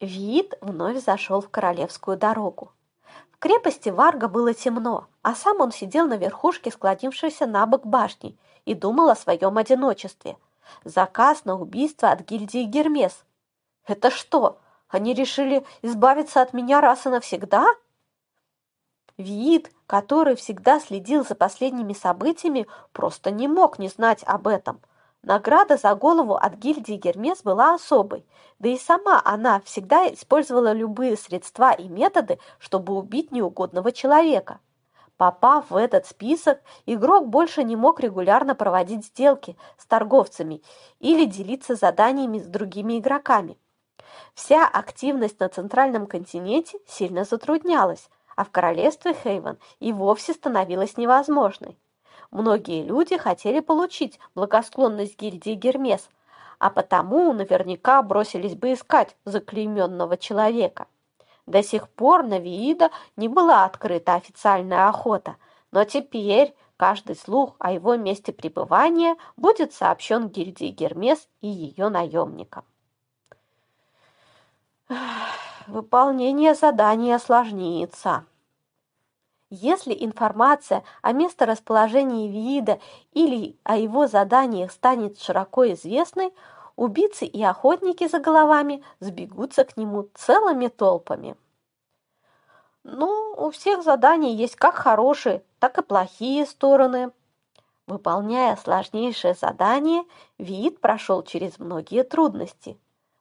Виит вновь зашел в королевскую дорогу. В крепости Варга было темно, а сам он сидел на верхушке склонившейся на бок башни и думал о своем одиночестве. Заказ на убийство от гильдии Гермес. Это что, они решили избавиться от меня раз и навсегда? Виит, который всегда следил за последними событиями, просто не мог не знать об этом – Награда за голову от гильдии Гермес была особой, да и сама она всегда использовала любые средства и методы, чтобы убить неугодного человека. Попав в этот список, игрок больше не мог регулярно проводить сделки с торговцами или делиться заданиями с другими игроками. Вся активность на центральном континенте сильно затруднялась, а в королевстве Хейвен и вовсе становилась невозможной. Многие люди хотели получить благосклонность гильдии Гермес, а потому наверняка бросились бы искать заклейменного человека. До сих пор на Виида не была открыта официальная охота, но теперь каждый слух о его месте пребывания будет сообщен гильдии Гермес и ее наемникам. Выполнение задания осложнится. Если информация о месторасположении вида или о его заданиях станет широко известной, убийцы и охотники за головами сбегутся к нему целыми толпами. Ну, у всех заданий есть как хорошие, так и плохие стороны. Выполняя сложнейшее задание, Виит прошел через многие трудности.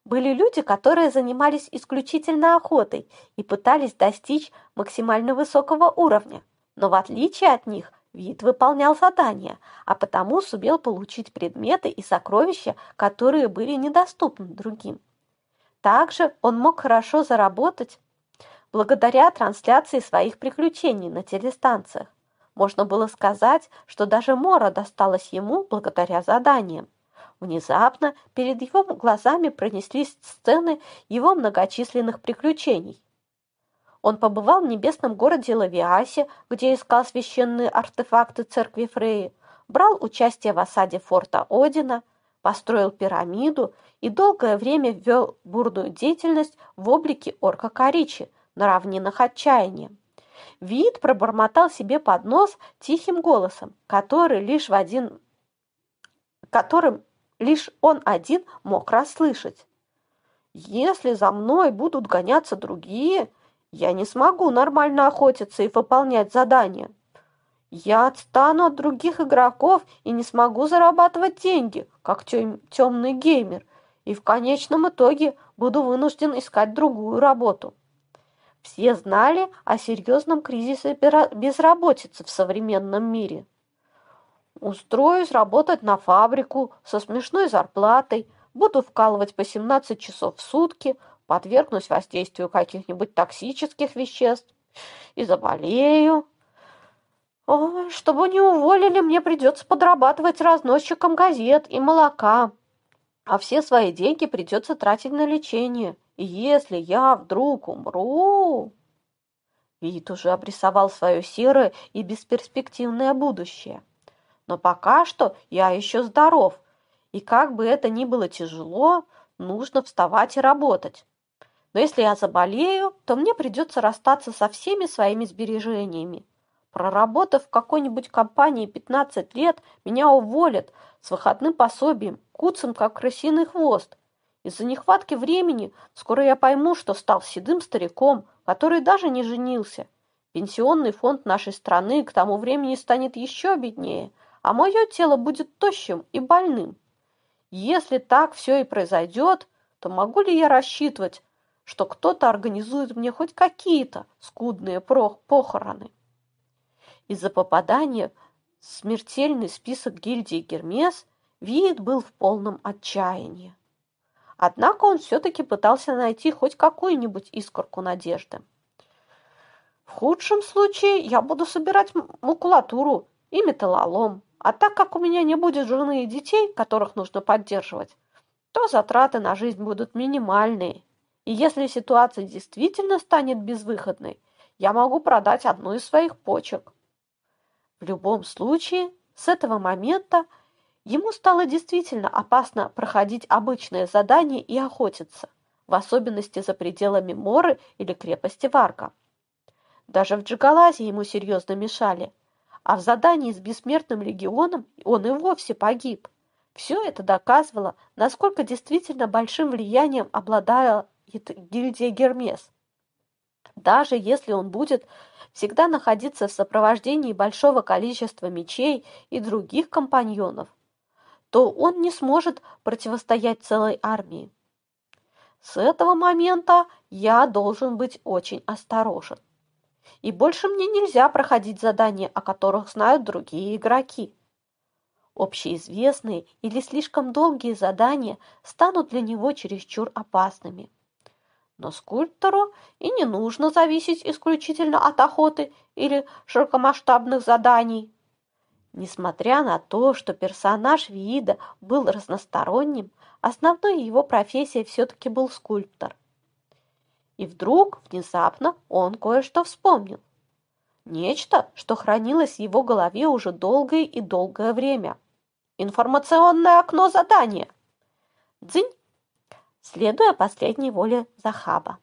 Были люди, которые занимались исключительно охотой и пытались достичь максимально высокого уровня. Но в отличие от них, вид выполнял задания, а потому сумел получить предметы и сокровища, которые были недоступны другим. Также он мог хорошо заработать благодаря трансляции своих приключений на телестанциях. Можно было сказать, что даже Мора досталась ему благодаря заданиям. Внезапно перед его глазами пронеслись сцены его многочисленных приключений. Он побывал в небесном городе Лавиасе, где искал священные артефакты церкви Фреи, брал участие в осаде форта Одина, построил пирамиду и долгое время вел бурную деятельность в облике орка Коричи на равнинах отчаяния. Вид пробормотал себе под нос тихим голосом, который лишь в один которым лишь он один мог расслышать. «Если за мной будут гоняться другие, я не смогу нормально охотиться и выполнять задания. Я отстану от других игроков и не смогу зарабатывать деньги, как темный геймер, и в конечном итоге буду вынужден искать другую работу». Все знали о серьезном кризисе безработицы в современном мире – Устроюсь работать на фабрику со смешной зарплатой, буду вкалывать по 17 часов в сутки, подвергнусь воздействию каких-нибудь токсических веществ и заболею. О, чтобы не уволили, мне придется подрабатывать разносчиком газет и молока, а все свои деньги придется тратить на лечение. И если я вдруг умру... Вид уже обрисовал свое серое и бесперспективное будущее. Но пока что я еще здоров, и как бы это ни было тяжело, нужно вставать и работать. Но если я заболею, то мне придется расстаться со всеми своими сбережениями. Проработав в какой-нибудь компании 15 лет, меня уволят с выходным пособием, куцем, как крысиный хвост. Из-за нехватки времени скоро я пойму, что стал седым стариком, который даже не женился. Пенсионный фонд нашей страны к тому времени станет еще беднее – а мое тело будет тощим и больным. Если так все и произойдет, то могу ли я рассчитывать, что кто-то организует мне хоть какие-то скудные похороны? Из-за попадания в смертельный список гильдии Гермес Виит был в полном отчаянии. Однако он все-таки пытался найти хоть какую-нибудь искорку надежды. В худшем случае я буду собирать макулатуру и металлолом, а так как у меня не будет жены и детей, которых нужно поддерживать, то затраты на жизнь будут минимальные. И если ситуация действительно станет безвыходной, я могу продать одну из своих почек. В любом случае, с этого момента ему стало действительно опасно проходить обычные задания и охотиться. в особенности за пределами Моры или крепости Варка. Даже в Джигалазе ему серьезно мешали, а в задании с Бессмертным легионом он и вовсе погиб. Все это доказывало, насколько действительно большим влиянием обладала гильдия Гермес. Даже если он будет всегда находиться в сопровождении большого количества мечей и других компаньонов, то он не сможет противостоять целой армии. С этого момента я должен быть очень осторожен. И больше мне нельзя проходить задания, о которых знают другие игроки. Общеизвестные или слишком долгие задания станут для него чересчур опасными. Но скульптору и не нужно зависеть исключительно от охоты или широкомасштабных заданий. Несмотря на то, что персонаж Виида был разносторонним, основной его профессией все-таки был скульптор. И вдруг, внезапно, он кое-что вспомнил. Нечто, что хранилось в его голове уже долгое и долгое время. Информационное окно задания. Дзынь! Следуя последней воле Захаба.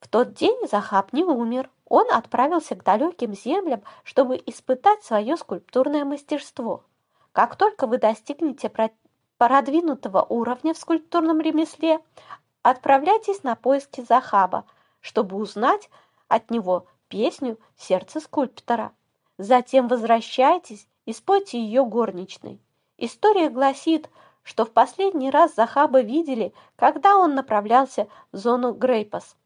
В тот день Захаб не умер. Он отправился к далеким землям, чтобы испытать свое скульптурное мастерство. Как только вы достигнете продвинутого уровня в скульптурном ремесле, отправляйтесь на поиски Захаба, чтобы узнать от него песню «Сердце скульптора». Затем возвращайтесь и спойте ее горничной. История гласит, что в последний раз Захаба видели, когда он направлялся в зону Грейпас.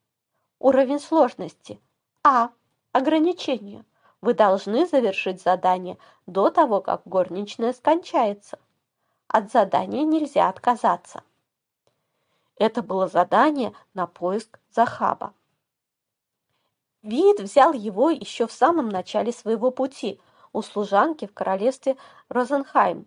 Уровень сложности. А. Ограничение. Вы должны завершить задание до того, как горничная скончается. От задания нельзя отказаться. Это было задание на поиск Захаба. Вид взял его еще в самом начале своего пути у служанки в королевстве Розенхайм.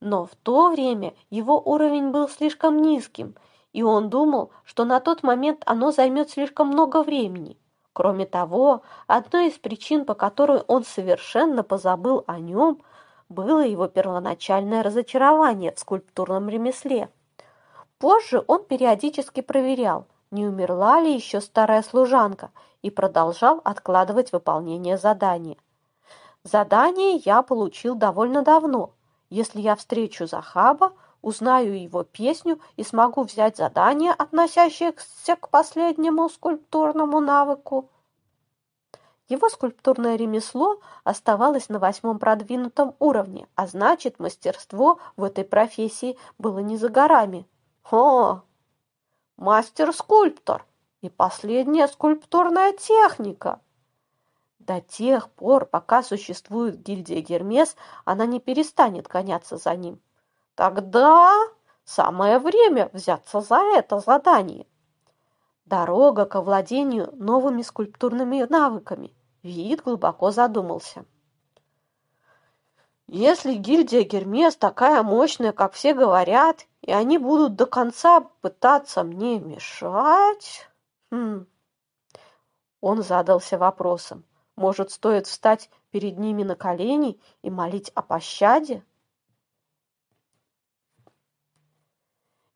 Но в то время его уровень был слишком низким, и он думал, что на тот момент оно займет слишком много времени. Кроме того, одной из причин, по которой он совершенно позабыл о нем, было его первоначальное разочарование в скульптурном ремесле. Позже он периодически проверял, не умерла ли еще старая служанка, и продолжал откладывать выполнение задания. Задание я получил довольно давно. Если я встречу Захаба, узнаю его песню и смогу взять задание, относящееся к последнему скульптурному навыку. Его скульптурное ремесло оставалось на восьмом продвинутом уровне, а значит, мастерство в этой профессии было не за горами. О, мастер-скульптор и последняя скульптурная техника. До тех пор, пока существует гильдия Гермес, она не перестанет гоняться за ним. Тогда самое время взяться за это задание. Дорога к овладению новыми скульптурными навыками. Вид глубоко задумался. Если гильдия Гермес такая мощная, как все говорят, и они будут до конца пытаться мне мешать... Хм. Он задался вопросом. Может, стоит встать перед ними на колени и молить о пощаде?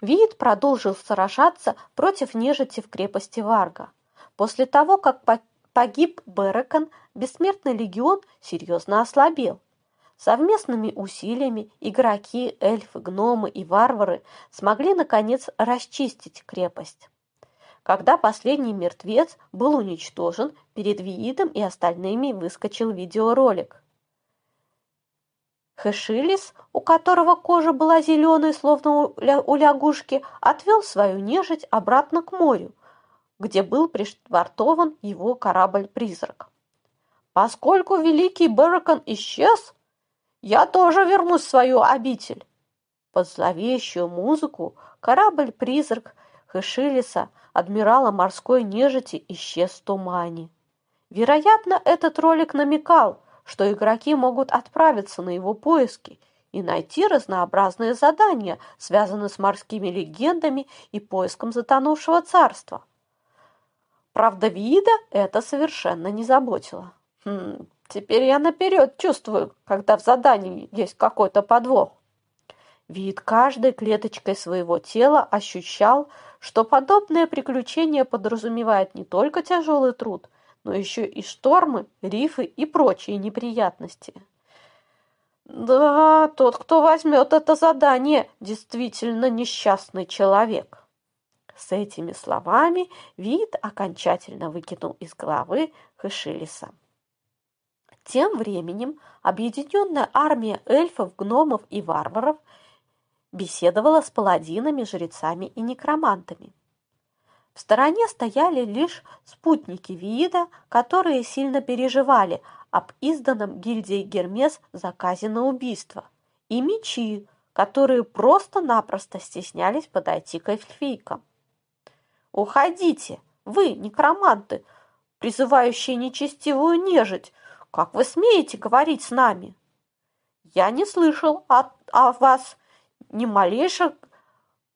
Вид продолжил сражаться против нежити в крепости Варга. После того, как погиб Берекон, Бессмертный легион серьезно ослабел. Совместными усилиями игроки, эльфы, гномы и варвары смогли, наконец, расчистить крепость. Когда последний мертвец был уничтожен, перед Виидом и остальными выскочил видеоролик. Хэшилис, у которого кожа была зеленой, словно у лягушки, отвел свою нежить обратно к морю, где был пришвартован его корабль-призрак. Поскольку великий Беракон исчез, я тоже вернусь в свою обитель. Под зловещую музыку корабль-призрак Хэшилиса, адмирала морской нежити, исчез в тумане. Вероятно, этот ролик намекал, что игроки могут отправиться на его поиски и найти разнообразные задания, связанные с морскими легендами и поиском затонувшего царства. Правда, вида это совершенно не заботило. Хм, Теперь я наперед чувствую, когда в задании есть какой-то подвох. Вид каждой клеточкой своего тела ощущал, что подобное приключение подразумевает не только тяжелый труд, но еще и штормы, рифы и прочие неприятности. Да, тот, кто возьмет это задание, действительно несчастный человек. С этими словами вид окончательно выкинул из головы Хэшилиса. Тем временем объединенная армия эльфов, гномов и варваров беседовала с паладинами, жрецами и некромантами. В стороне стояли лишь спутники Виида, которые сильно переживали об изданном гильдией Гермес заказе на убийство, и мечи, которые просто-напросто стеснялись подойти к эльфийкам. «Уходите! Вы, некроманты, призывающие нечестивую нежить! Как вы смеете говорить с нами?» «Я не слышал о, о вас ни малейших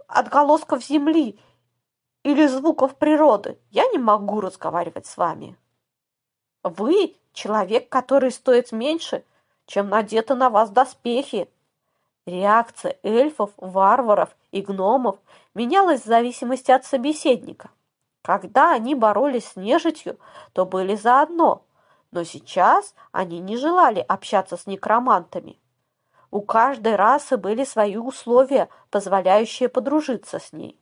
отголосков земли или звуков природы. Я не могу разговаривать с вами». «Вы человек, который стоит меньше, чем надеты на вас доспехи», Реакция эльфов, варваров и гномов менялась в зависимости от собеседника. Когда они боролись с нежитью, то были заодно, но сейчас они не желали общаться с некромантами. У каждой расы были свои условия, позволяющие подружиться с ней.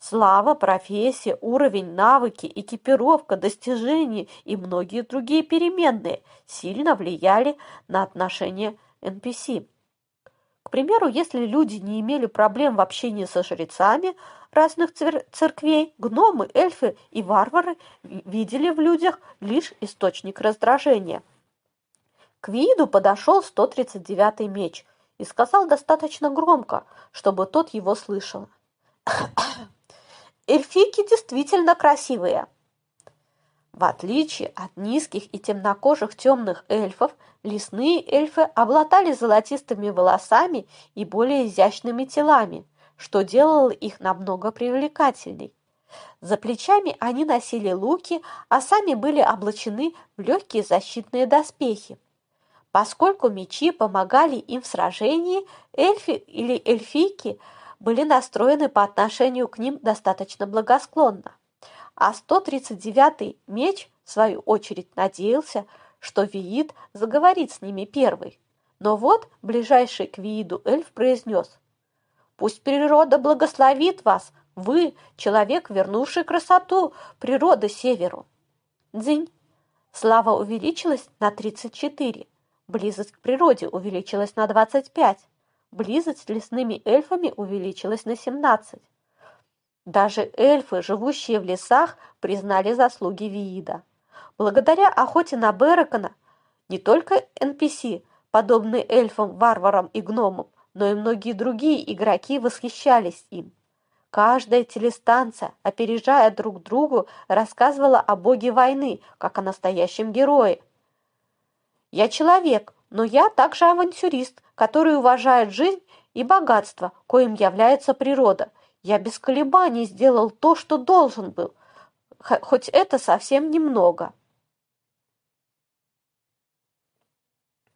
Слава, профессия, уровень, навыки, экипировка, достижения и многие другие переменные сильно влияли на отношения NPC. К примеру, если люди не имели проблем в общении со жрецами разных церквей, гномы, эльфы и варвары видели в людях лишь источник раздражения. К виду подошел 139-й меч и сказал достаточно громко, чтобы тот его слышал. «Эльфийки действительно красивые!» В отличие от низких и темнокожих темных эльфов, лесные эльфы обладали золотистыми волосами и более изящными телами, что делало их намного привлекательней. За плечами они носили луки, а сами были облачены в легкие защитные доспехи. Поскольку мечи помогали им в сражении, эльфи или эльфийки были настроены по отношению к ним достаточно благосклонно а 139-й меч, в свою очередь, надеялся, что Виит заговорит с ними первый. Но вот ближайший к Вииду эльф произнес, «Пусть природа благословит вас, вы, человек, вернувший красоту природы северу». Дзинь. Слава увеличилась на 34, близость к природе увеличилась на 25, близость с лесными эльфами увеличилась на 17. Даже эльфы, живущие в лесах, признали заслуги Виида. Благодаря охоте на Беракона не только NPC, подобные эльфам, варварам и гномам, но и многие другие игроки восхищались им. Каждая телестанция, опережая друг другу, рассказывала о боге войны, как о настоящем герое. «Я человек, но я также авантюрист, который уважает жизнь и богатство, коим является природа – я без колебаний сделал то, что должен был, хоть это совсем немного.